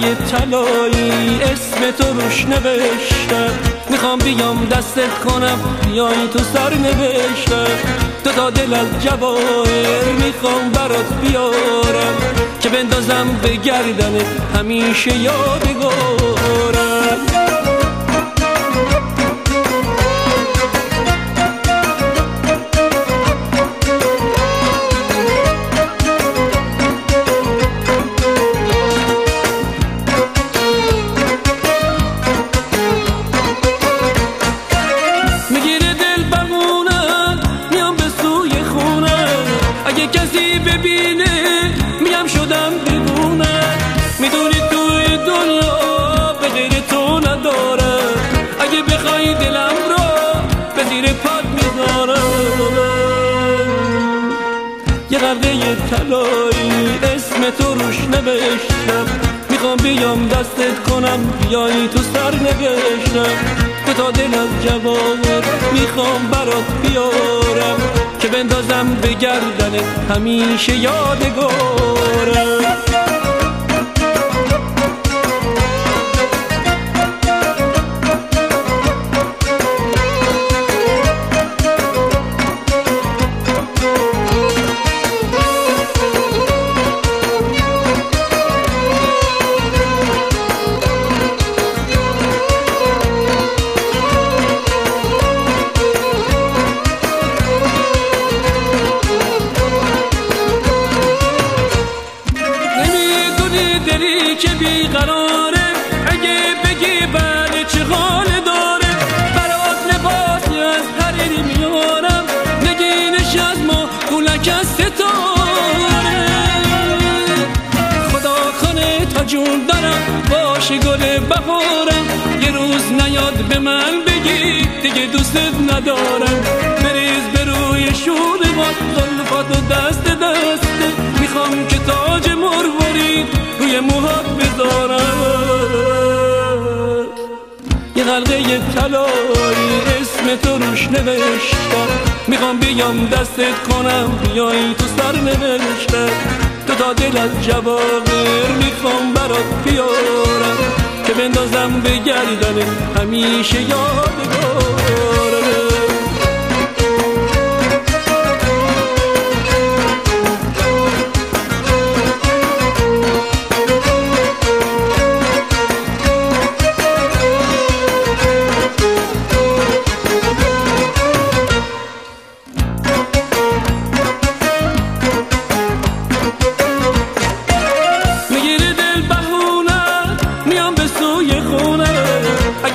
طلایی اسم تو روش نوشتم می‌خوام بیام دستت کنم بیای تو سر نوشتم تو تا دل از جواهر می‌خوام برات بیارم. که بندازم به گردنت همیشه یادگارم غرقه طلایی اسم تو روش نوشتم. می‌خوام بیام دستت کنم بیایی تو سر نوشتم. تو تا دل از جواهر می‌خوام برات بیارم. که بندازم به گردنت همیشه یادگارم که بیقراره. اگه بگی بله چه حال داره. برات لباسی از حریری میارم. نگینش از ما گولک از ستاره. خدا خانه تا جون دارم. باشه گل بهارم یه روز نیاد به من بگی دیگه دوستت ندارم. بریز به روی شور ما دست دسته می‌خوام موهات بذارم یه غلقه طلایی اسم تو روش نوشتم. می‌خوام بیام دستت کنم بیای تو سر نوشتم. تو تا دل از جواهر می‌خوام برات بیارم. که بندازم به گردنه همیشه یادگارم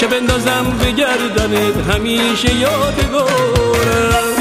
که بندازم به همیشه یادگارم.